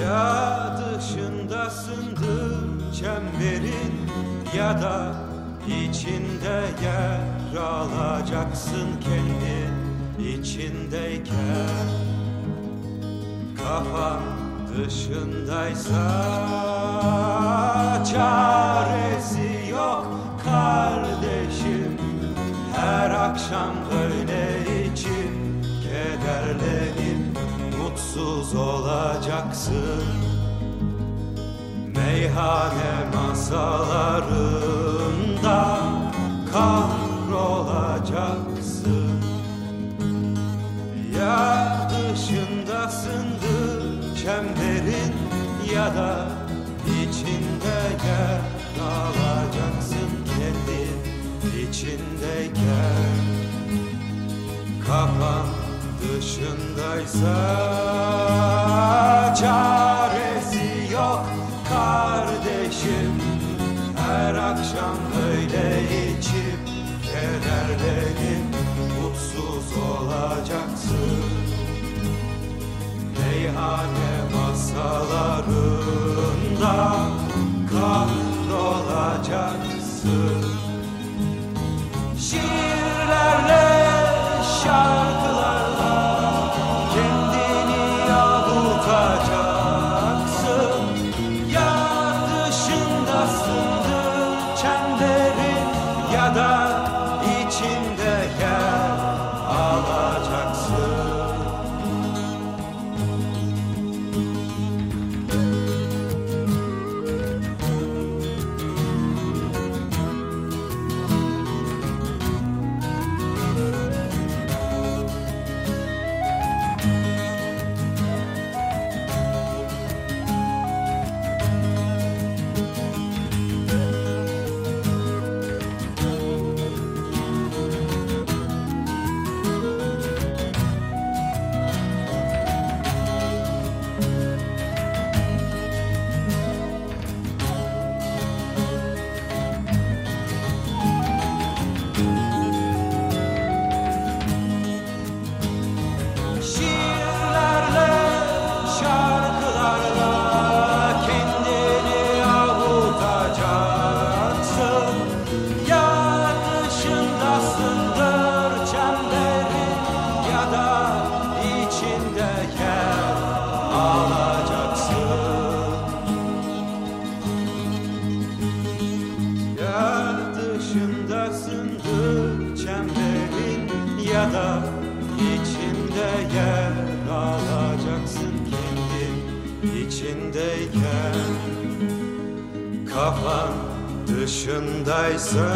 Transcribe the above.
Ya dışındasındır çemberin ya da içinde yer alacaksın kendin içindeyken. Kafan dışındaysa çaresi yok kardeşim. Her akşam böyle mutsuz olacaksın. Meyhane masalarında kahrolacaksın. Ya dışındasındır çemberin ya da içinde yer alacaksın kendin içindeyken Kafan dışındaysa çaresi yok kardeşim. Her akşam böyle içip kederlenip mutsuz olacaksın. Meyhane masalarında kahrolacaksın olacak Ya dışındasındır çemberin ya da içinde yer alacaksın kendin içindeyken. Kafan dışındaysa